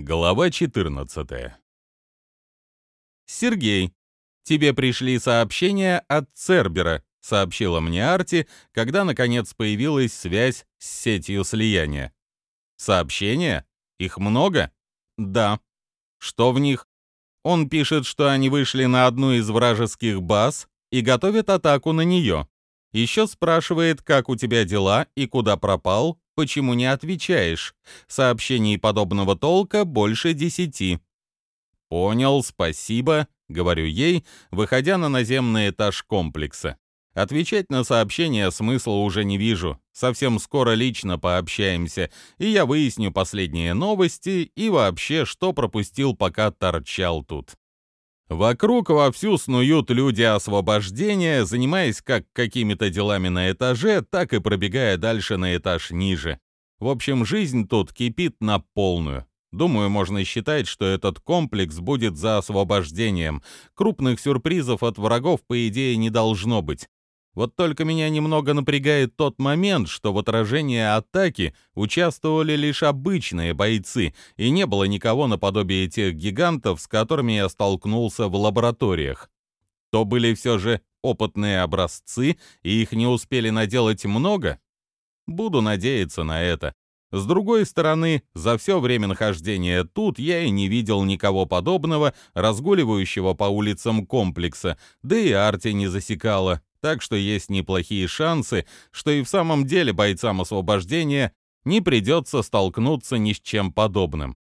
Глава 14. «Сергей, тебе пришли сообщения от Цербера», — сообщила мне Арти, когда, наконец, появилась связь с сетью слияния. «Сообщения? Их много?» «Да». «Что в них?» Он пишет, что они вышли на одну из вражеских баз и готовят атаку на нее. Еще спрашивает, как у тебя дела и куда пропал, почему не отвечаешь. Сообщений подобного толка больше десяти». «Понял, спасибо», — говорю ей, выходя на наземный этаж комплекса. Отвечать на сообщения смысла уже не вижу. Совсем скоро лично пообщаемся, и я выясню последние новости и вообще, что пропустил, пока торчал тут. Вокруг вовсю снуют люди освобождения, занимаясь как какими-то делами на этаже, так и пробегая дальше на этаж ниже. В общем, жизнь тут кипит на полную. Думаю, можно считать, что этот комплекс будет за освобождением. Крупных сюрпризов от врагов, по идее, не должно быть. Вот только меня немного напрягает тот момент, что в отражении атаки участвовали лишь обычные бойцы, и не было никого наподобие тех гигантов, с которыми я столкнулся в лабораториях. То были все же опытные образцы, и их не успели наделать много? Буду надеяться на это. С другой стороны, за все время нахождения тут я и не видел никого подобного, разгуливающего по улицам комплекса, да и Арти не засекала, так что есть неплохие шансы, что и в самом деле бойцам освобождения не придется столкнуться ни с чем подобным.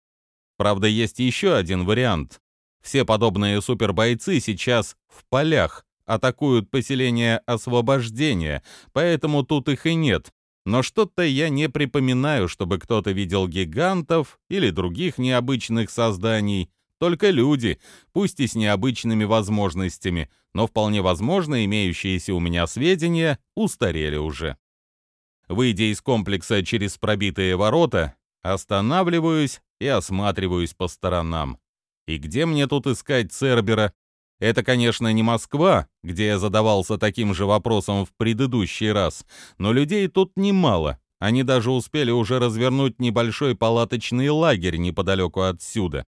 Правда, есть еще один вариант. Все подобные супербойцы сейчас в полях, атакуют поселение освобождения, поэтому тут их и нет. Но что-то я не припоминаю, чтобы кто-то видел гигантов или других необычных созданий, только люди, пусть и с необычными возможностями, но вполне возможно, имеющиеся у меня сведения устарели уже. Выйдя из комплекса через пробитые ворота, останавливаюсь и осматриваюсь по сторонам. И где мне тут искать Цербера? Это, конечно, не Москва, где я задавался таким же вопросом в предыдущий раз, но людей тут немало. Они даже успели уже развернуть небольшой палаточный лагерь неподалеку отсюда.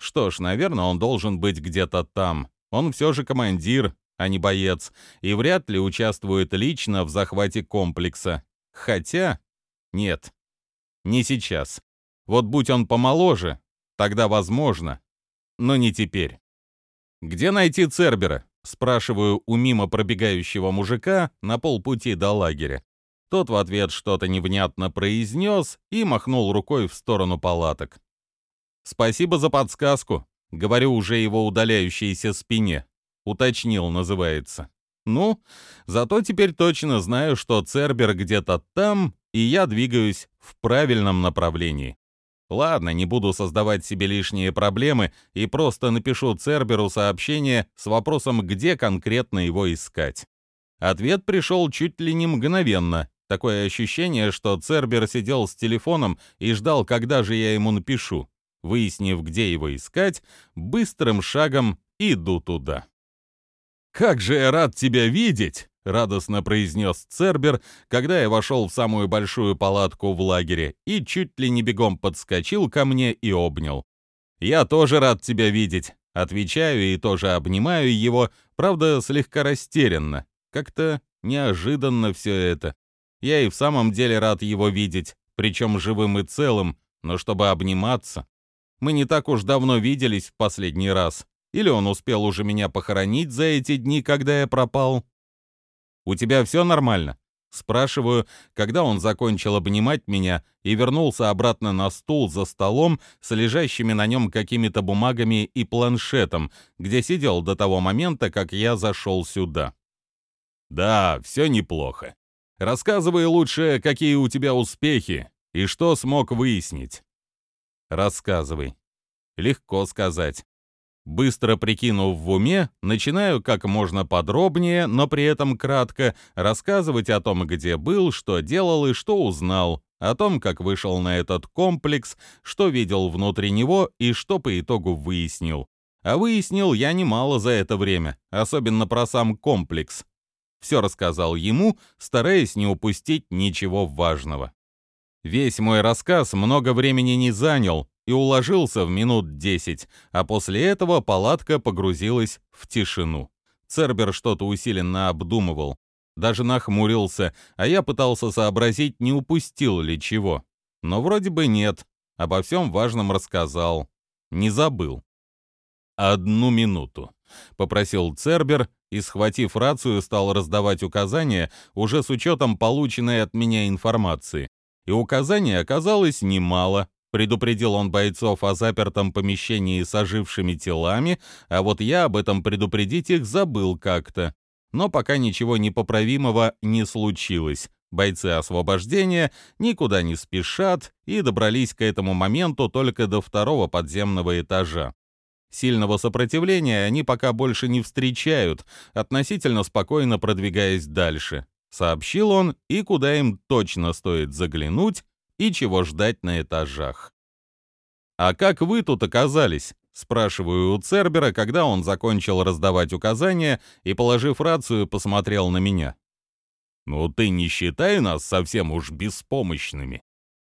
Что ж, наверное, он должен быть где-то там. Он все же командир, а не боец, и вряд ли участвует лично в захвате комплекса. Хотя... Нет, не сейчас. Вот будь он помоложе, тогда возможно, но не теперь. «Где найти Цербера?» — спрашиваю у мимо пробегающего мужика на полпути до лагеря. Тот в ответ что-то невнятно произнес и махнул рукой в сторону палаток. «Спасибо за подсказку», — говорю уже его удаляющейся спине. «Уточнил» называется. Ну, зато теперь точно знаю, что Цербер где-то там, и я двигаюсь в правильном направлении. Ладно, не буду создавать себе лишние проблемы и просто напишу Церберу сообщение с вопросом, где конкретно его искать. Ответ пришел чуть ли не мгновенно. Такое ощущение, что Цербер сидел с телефоном и ждал, когда же я ему напишу. Выяснив, где его искать, быстрым шагом иду туда. «Как же я рад тебя видеть!» — радостно произнес Цербер, когда я вошел в самую большую палатку в лагере и чуть ли не бегом подскочил ко мне и обнял. «Я тоже рад тебя видеть», — отвечаю и тоже обнимаю его, правда, слегка растерянно. Как-то неожиданно все это. Я и в самом деле рад его видеть, причем живым и целым, но чтобы обниматься... Мы не так уж давно виделись в последний раз. Или он успел уже меня похоронить за эти дни, когда я пропал? «У тебя все нормально?» Спрашиваю, когда он закончил обнимать меня и вернулся обратно на стул за столом с лежащими на нем какими-то бумагами и планшетом, где сидел до того момента, как я зашел сюда. «Да, все неплохо. Рассказывай лучше, какие у тебя успехи и что смог выяснить». «Рассказывай». Легко сказать. Быстро прикинув в уме, начинаю как можно подробнее, но при этом кратко рассказывать о том, где был, что делал и что узнал, о том, как вышел на этот комплекс, что видел внутри него и что по итогу выяснил. А выяснил я немало за это время, особенно про сам комплекс. Все рассказал ему, стараясь не упустить ничего важного. Весь мой рассказ много времени не занял, и уложился в минут 10, а после этого палатка погрузилась в тишину. Цербер что-то усиленно обдумывал, даже нахмурился, а я пытался сообразить, не упустил ли чего. Но вроде бы нет, обо всем важном рассказал. Не забыл. «Одну минуту», — попросил Цербер и, схватив рацию, стал раздавать указания уже с учетом полученной от меня информации. И указаний оказалось немало. Предупредил он бойцов о запертом помещении с ожившими телами, а вот я об этом предупредить их забыл как-то. Но пока ничего непоправимого не случилось. Бойцы освобождения никуда не спешат и добрались к этому моменту только до второго подземного этажа. Сильного сопротивления они пока больше не встречают, относительно спокойно продвигаясь дальше. Сообщил он, и куда им точно стоит заглянуть, и чего ждать на этажах. «А как вы тут оказались?» — спрашиваю у Цербера, когда он закончил раздавать указания и, положив рацию, посмотрел на меня. «Ну ты не считай нас совсем уж беспомощными.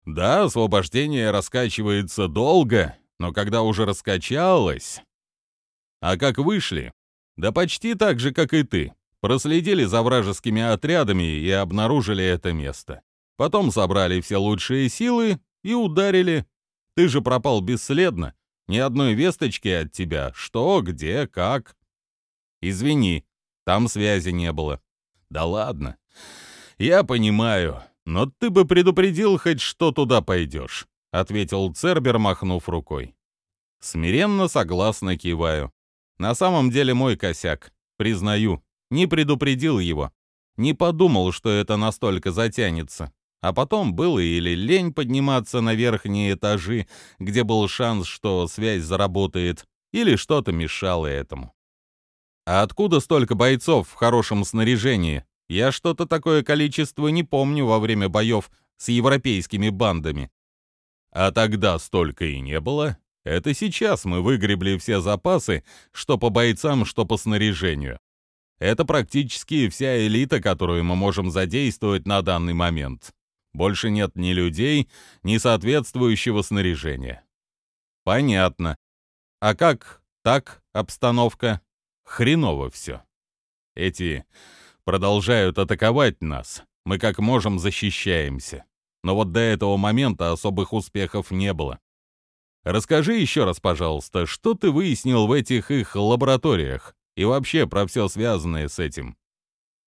Да, освобождение раскачивается долго, но когда уже раскачалось... А как вышли? Да почти так же, как и ты. Проследили за вражескими отрядами и обнаружили это место. Потом собрали все лучшие силы и ударили. Ты же пропал бесследно. Ни одной весточки от тебя. Что, где, как. Извини, там связи не было. Да ладно. Я понимаю, но ты бы предупредил хоть, что туда пойдешь. — ответил Цербер, махнув рукой. Смиренно согласно киваю. На самом деле мой косяк, признаю, не предупредил его. Не подумал, что это настолько затянется. А потом было или лень подниматься на верхние этажи, где был шанс, что связь заработает, или что-то мешало этому. А откуда столько бойцов в хорошем снаряжении? Я что-то такое количество не помню во время боев с европейскими бандами. А тогда столько и не было. Это сейчас мы выгребли все запасы, что по бойцам, что по снаряжению. Это практически вся элита, которую мы можем задействовать на данный момент. Больше нет ни людей, ни соответствующего снаряжения. Понятно. А как так обстановка? Хреново все. Эти продолжают атаковать нас. Мы как можем защищаемся но вот до этого момента особых успехов не было. Расскажи еще раз, пожалуйста, что ты выяснил в этих их лабораториях и вообще про все связанное с этим.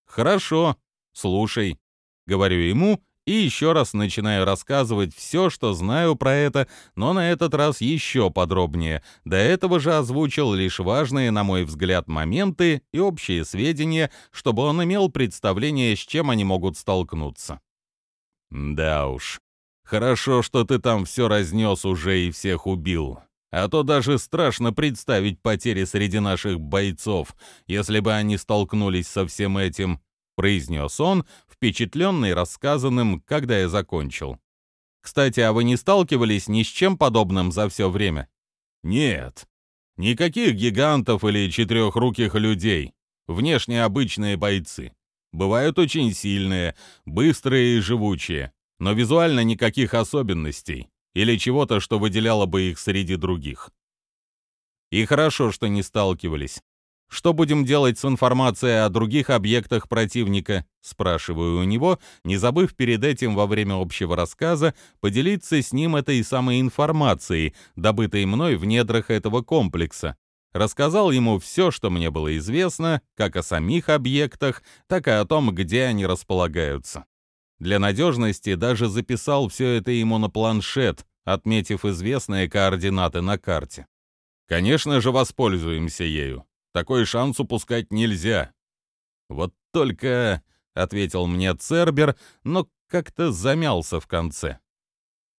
Хорошо, слушай, говорю ему и еще раз начинаю рассказывать все, что знаю про это, но на этот раз еще подробнее. До этого же озвучил лишь важные, на мой взгляд, моменты и общие сведения, чтобы он имел представление, с чем они могут столкнуться. Да уж. Хорошо, что ты там все разнес уже и всех убил. А то даже страшно представить потери среди наших бойцов, если бы они столкнулись со всем этим, произнес он, впечатленный рассказанным, когда я закончил. Кстати, а вы не сталкивались ни с чем подобным за все время? Нет. Никаких гигантов или четырехруких людей. Внешне обычные бойцы. Бывают очень сильные, быстрые и живучие, но визуально никаких особенностей или чего-то, что выделяло бы их среди других. И хорошо, что не сталкивались. Что будем делать с информацией о других объектах противника? Спрашиваю у него, не забыв перед этим во время общего рассказа поделиться с ним этой самой информацией, добытой мной в недрах этого комплекса, Рассказал ему все, что мне было известно, как о самих объектах, так и о том, где они располагаются. Для надежности даже записал все это ему на планшет, отметив известные координаты на карте. Конечно же, воспользуемся ею. Такой шанс упускать нельзя. Вот только, — ответил мне Цербер, но как-то замялся в конце.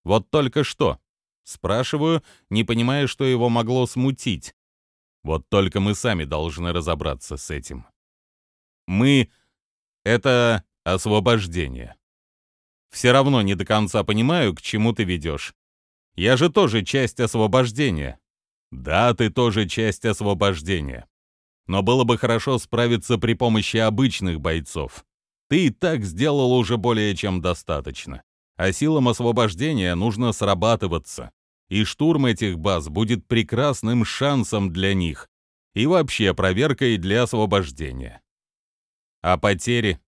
Вот только что. Спрашиваю, не понимая, что его могло смутить. Вот только мы сами должны разобраться с этим. Мы — это освобождение. Все равно не до конца понимаю, к чему ты ведешь. Я же тоже часть освобождения. Да, ты тоже часть освобождения. Но было бы хорошо справиться при помощи обычных бойцов. Ты и так сделал уже более чем достаточно. А силам освобождения нужно срабатываться. и штурм этих баз будет прекрасным шансом для них и вообще проверкой для освобождения. А потери?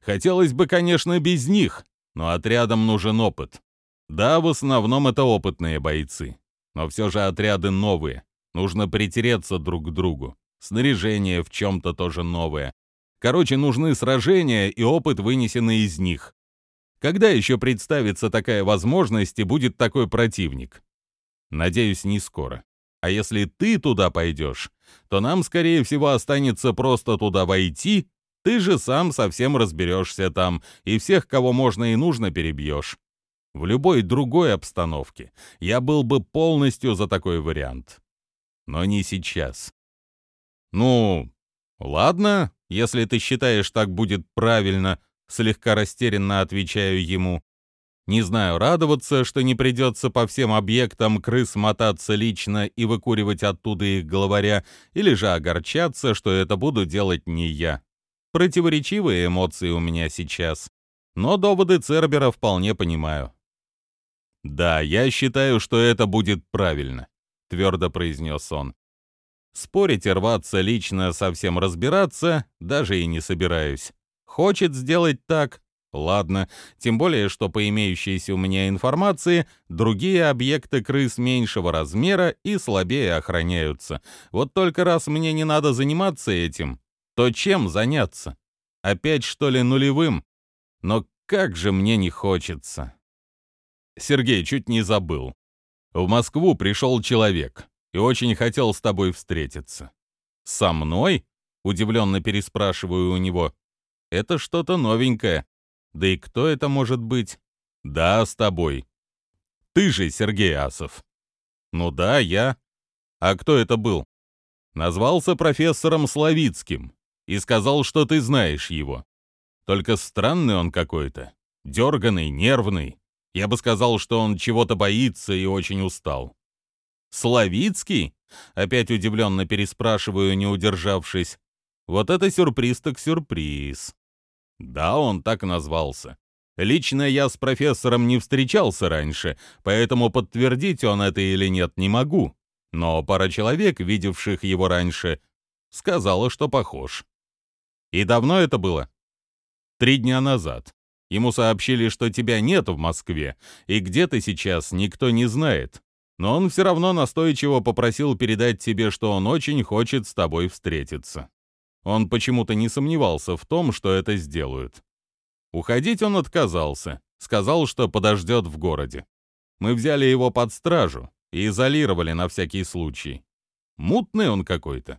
Хотелось бы, конечно, без них, но отрядам нужен опыт. Да, в основном это опытные бойцы, но все же отряды новые. Нужно притереться друг к другу. Снаряжение в чем-то тоже новое. Короче, нужны сражения и опыт, вынесенный из них. Когда еще представится такая возможность и будет такой противник? Надеюсь, не скоро. А если ты туда пойдешь, то нам, скорее всего, останется просто туда войти, ты же сам совсем разберешься там и всех, кого можно и нужно, перебьешь. В любой другой обстановке я был бы полностью за такой вариант. Но не сейчас. Ну, ладно, если ты считаешь, так будет правильно, слегка растерянно отвечаю ему. Не знаю, радоваться, что не придется по всем объектам крыс мотаться лично и выкуривать оттуда их главаря, или же огорчаться, что это буду делать не я. Противоречивые эмоции у меня сейчас. Но доводы Цербера вполне понимаю. «Да, я считаю, что это будет правильно», — твердо произнес он. Спорить и рваться лично совсем разбираться даже и не собираюсь. Хочет сделать так, Ладно, тем более, что по имеющейся у меня информации, другие объекты крыс меньшего размера и слабее охраняются. Вот только раз мне не надо заниматься этим, то чем заняться? Опять, что ли, нулевым? Но как же мне не хочется. Сергей, чуть не забыл. В Москву пришел человек и очень хотел с тобой встретиться. Со мной? Удивленно переспрашиваю у него. Это что-то новенькое. Да и кто это может быть? Да, с тобой. Ты же Сергей Асов. Ну да, я. А кто это был? Назвался профессором Славицким и сказал, что ты знаешь его. Только странный он какой-то. Дерганный, нервный. Я бы сказал, что он чего-то боится и очень устал. «Славицкий?» — опять удивленно переспрашиваю, не удержавшись. «Вот это сюрприз так сюрприз». Да, он так назвался. Лично я с профессором не встречался раньше, поэтому подтвердить он это или нет не могу. Но пара человек, видевших его раньше, сказала, что похож. И давно это было? Три дня назад. Ему сообщили, что тебя нет в Москве, и где ты сейчас, никто не знает. Но он все равно настойчиво попросил передать тебе, что он очень хочет с тобой встретиться. Он почему-то не сомневался в том, что это сделают. Уходить он отказался, сказал, что подождет в городе. Мы взяли его под стражу и изолировали на всякий случай. Мутный он какой-то.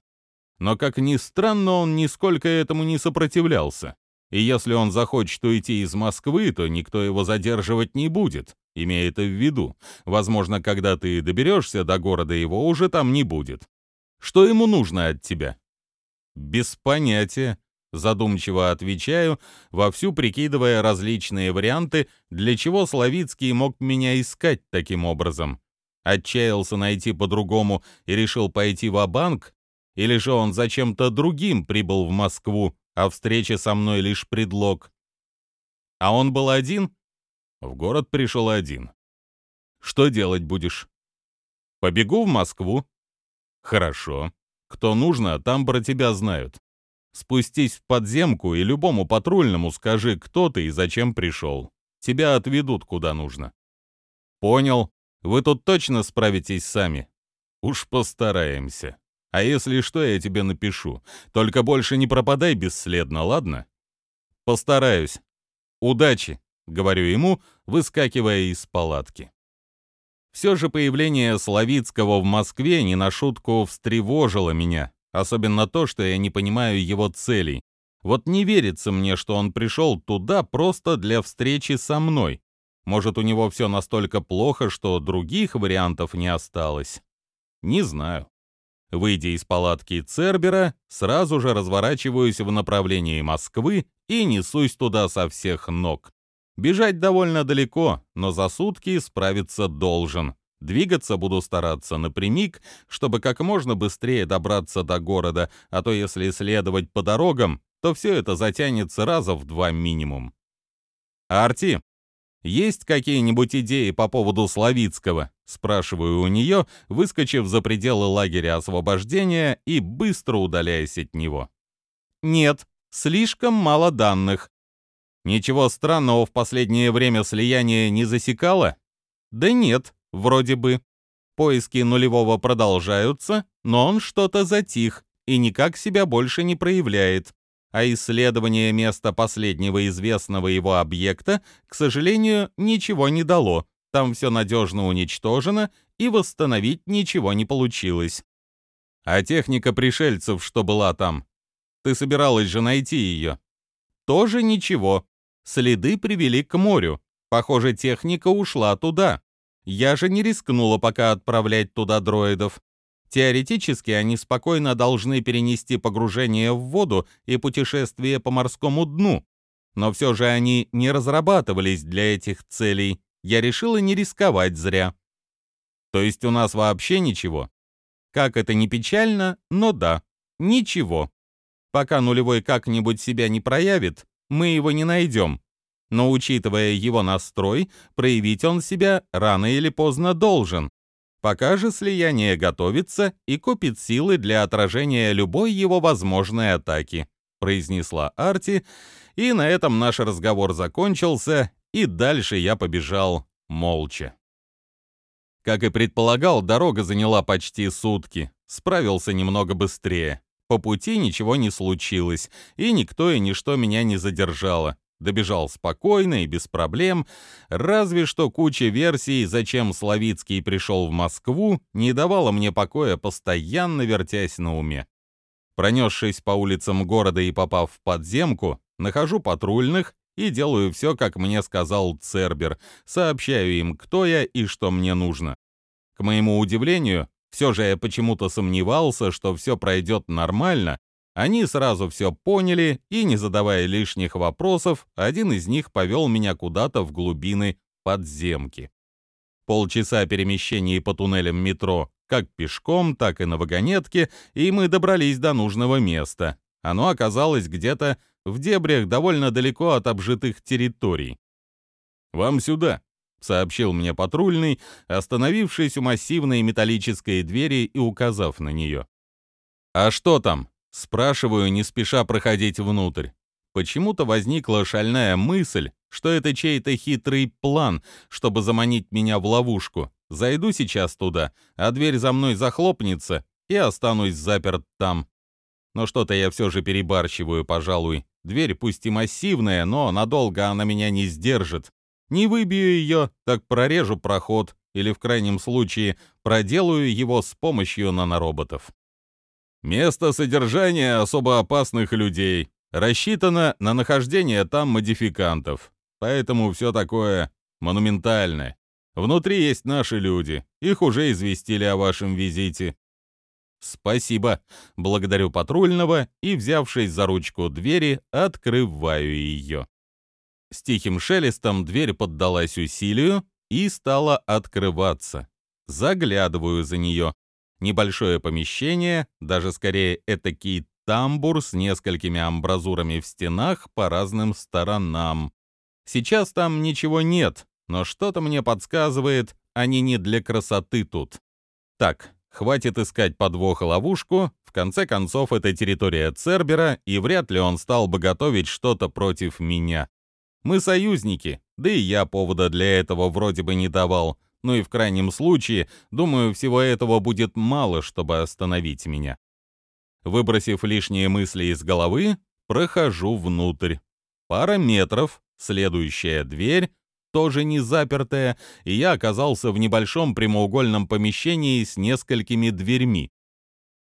Но, как ни странно, он нисколько этому не сопротивлялся. И если он захочет уйти из Москвы, то никто его задерживать не будет, имея это в виду. Возможно, когда ты доберешься до города, его уже там не будет. Что ему нужно от тебя? «Без понятия», — задумчиво отвечаю, вовсю прикидывая различные варианты, для чего Славицкий мог меня искать таким образом. Отчаялся найти по-другому и решил пойти в банк Или же он зачем-то другим прибыл в Москву, а встреча со мной лишь предлог? А он был один? В город пришел один. Что делать будешь? Побегу в Москву. Хорошо. Кто нужно, там про тебя знают. Спустись в подземку и любому патрульному скажи, кто ты и зачем пришел. Тебя отведут куда нужно. Понял. Вы тут точно справитесь сами? Уж постараемся. А если что, я тебе напишу. Только больше не пропадай бесследно, ладно? Постараюсь. Удачи, говорю ему, выскакивая из палатки. Все же появление Славицкого в Москве не на шутку встревожило меня, особенно то, что я не понимаю его целей. Вот не верится мне, что он пришел туда просто для встречи со мной. Может, у него все настолько плохо, что других вариантов не осталось? Не знаю. Выйдя из палатки Цербера, сразу же разворачиваюсь в направлении Москвы и несусь туда со всех ног. Бежать довольно далеко, но за сутки справиться должен. Двигаться буду стараться напрямик, чтобы как можно быстрее добраться до города, а то если следовать по дорогам, то все это затянется раза в два минимум. «Арти!» «Есть какие-нибудь идеи по поводу Славицкого?» — спрашиваю у нее, выскочив за пределы лагеря освобождения и быстро удаляясь от него. «Нет, слишком мало данных. Ничего странного в последнее время слияние не засекало? Да нет, вроде бы. Поиски нулевого продолжаются, но он что-то затих и никак себя больше не проявляет. А исследование места последнего известного его объекта, к сожалению, ничего не дало. Там все надежно уничтожено, и восстановить ничего не получилось. А техника пришельцев, что была там? Ты собиралась же найти ее? Тоже ничего. Следы привели к морю. Похоже, техника ушла туда. Я же не рискнула пока отправлять туда дроидов. Теоретически они спокойно должны перенести погружение в воду и путешествие по морскому дну. Но все же они не разрабатывались для этих целей. Я решила не рисковать зря. То есть у нас вообще ничего? Как это не печально, но да, ничего. Пока нулевой как-нибудь себя не проявит, мы его не найдем. Но учитывая его настрой, проявить он себя рано или поздно должен. Пока же слияние готовится и копит силы для отражения любой его возможной атаки, произнесла Арти, и на этом наш разговор закончился, и дальше я побежал молча. Как и предполагал, дорога заняла почти сутки. Справился немного быстрее. По пути ничего не случилось, и никто и ничто меня не задержало. Добежал спокойно и без проблем, разве что куча версий, зачем Славицкий пришел в Москву, не давала мне покоя, постоянно вертясь на уме. Пронесшись по улицам города и попав в подземку, нахожу патрульных и делаю все, как мне сказал Цербер, сообщаю им, кто я и что мне нужно. К моему удивлению, все же я почему-то сомневался, что все пройдет нормально. Они сразу все поняли, и, не задавая лишних вопросов, один из них повел меня куда-то в глубины подземки. Полчаса перемещений по туннелям метро, как пешком, так и на вагонетке, и мы добрались до нужного места. Оно оказалось где-то в дебрях довольно далеко от обжитых территорий. «Вам сюда», сообщил мне патрульный, остановившись у массивной металлической двери и указав на нее. «А что там?» — спрашиваю, не спеша проходить внутрь. Почему-то возникла шальная мысль, что это чей-то хитрый план, чтобы заманить меня в ловушку. Зайду сейчас туда, а дверь за мной захлопнется, и останусь заперт там. Но что-то я все же перебарщиваю, пожалуй. Дверь пусть и массивная, но надолго она меня не сдержит. Не выбью ее, так прорежу проход или, в крайнем случае, проделаю его с помощью нанороботов. Место содержания особо опасных людей рассчитано на нахождение там модификантов, поэтому все такое монументальное. Внутри есть наши люди, их уже известили о вашем визите. Спасибо, благодарю патрульного и, взявшись за ручку двери, открываю ее. С тихим шелестом дверь поддалась усилию и стала открываться. Заглядываю за нее. Небольшое помещение, даже скорее этакий тамбур с несколькими амбразурами в стенах по разным сторонам. Сейчас там ничего нет, но что-то мне подсказывает, они не для красоты тут. Так, хватит искать подвох-ловушку, в конце концов это территория Цербера, и вряд ли он стал бы готовить что-то против меня. Мы союзники, да и я повода для этого вроде бы не давал. Ну и в крайнем случае, думаю, всего этого будет мало, чтобы остановить меня. Выбросив лишние мысли из головы, прохожу внутрь. Пара метров, следующая дверь, тоже не запертая, и я оказался в небольшом прямоугольном помещении с несколькими дверьми.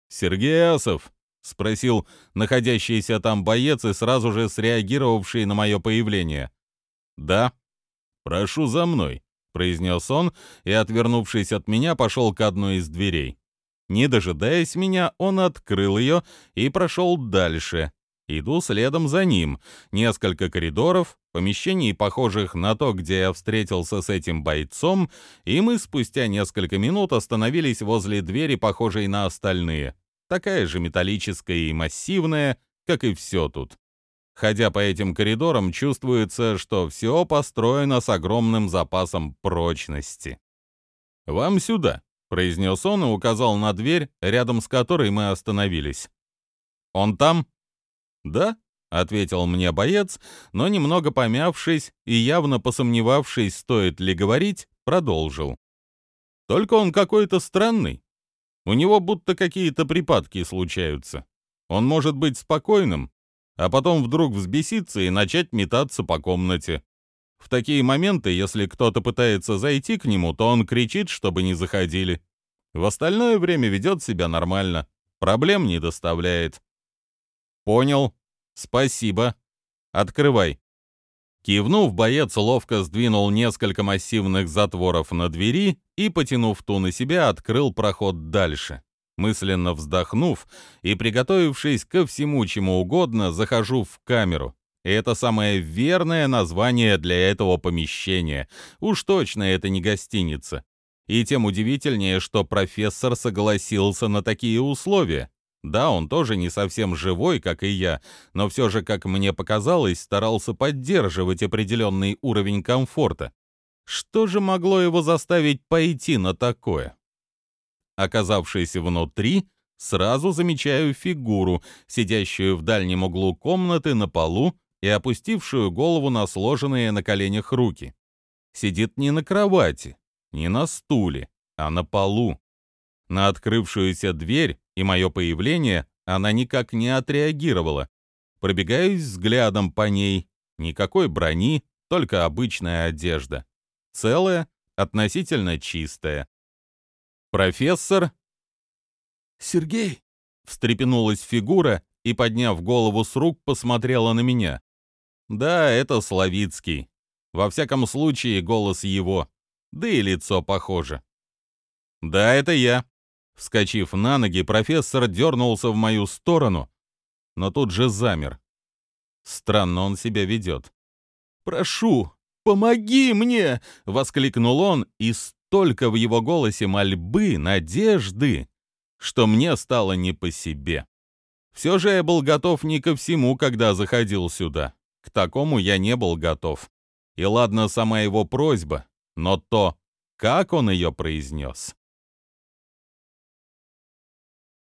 «Сергей Асов», — спросил находящийся там боец и сразу же среагировавший на мое появление. «Да». «Прошу за мной», — произнес он и, отвернувшись от меня, пошел к одной из дверей. Не дожидаясь меня, он открыл ее и прошел дальше. Иду следом за ним. Несколько коридоров, помещений, похожих на то, где я встретился с этим бойцом, и мы спустя несколько минут остановились возле двери, похожей на остальные такая же металлическая и массивная, как и все тут. Ходя по этим коридорам, чувствуется, что все построено с огромным запасом прочности. «Вам сюда», — произнес он и указал на дверь, рядом с которой мы остановились. «Он там?» «Да», — ответил мне боец, но немного помявшись и явно посомневавшись, стоит ли говорить, продолжил. «Только он какой-то странный. У него будто какие-то припадки случаются. Он может быть спокойным, а потом вдруг взбеситься и начать метаться по комнате. В такие моменты, если кто-то пытается зайти к нему, то он кричит, чтобы не заходили. В остальное время ведет себя нормально, проблем не доставляет. «Понял. Спасибо. Открывай». Кивнув, боец ловко сдвинул несколько массивных затворов на двери и, потянув ту на себя, открыл проход дальше. Мысленно вздохнув и приготовившись ко всему, чему угодно, захожу в камеру. И это самое верное название для этого помещения. Уж точно это не гостиница. И тем удивительнее, что профессор согласился на такие условия. Да, он тоже не совсем живой, как и я, но все же, как мне показалось, старался поддерживать определенный уровень комфорта. Что же могло его заставить пойти на такое? Оказавшись внутри, сразу замечаю фигуру, сидящую в дальнем углу комнаты на полу и опустившую голову на сложенные на коленях руки. Сидит не на кровати, не на стуле, а на полу. На открывшуюся дверь и мое появление она никак не отреагировала. Пробегаюсь взглядом по ней. Никакой брони, только обычная одежда. Целая, относительно чистая. Профессор... «Сергей!» — встрепенулась фигура и, подняв голову с рук, посмотрела на меня. Да, это Славицкий. Во всяком случае, голос его. Да и лицо похоже. Да, это я. Вскочив на ноги, профессор дернулся в мою сторону, но тут же замер. Странно он себя ведет. «Прошу, помоги мне!» — воскликнул он, и столько в его голосе мольбы, надежды, что мне стало не по себе. Все же я был готов не ко всему, когда заходил сюда. К такому я не был готов. И ладно сама его просьба, но то, как он ее произнес.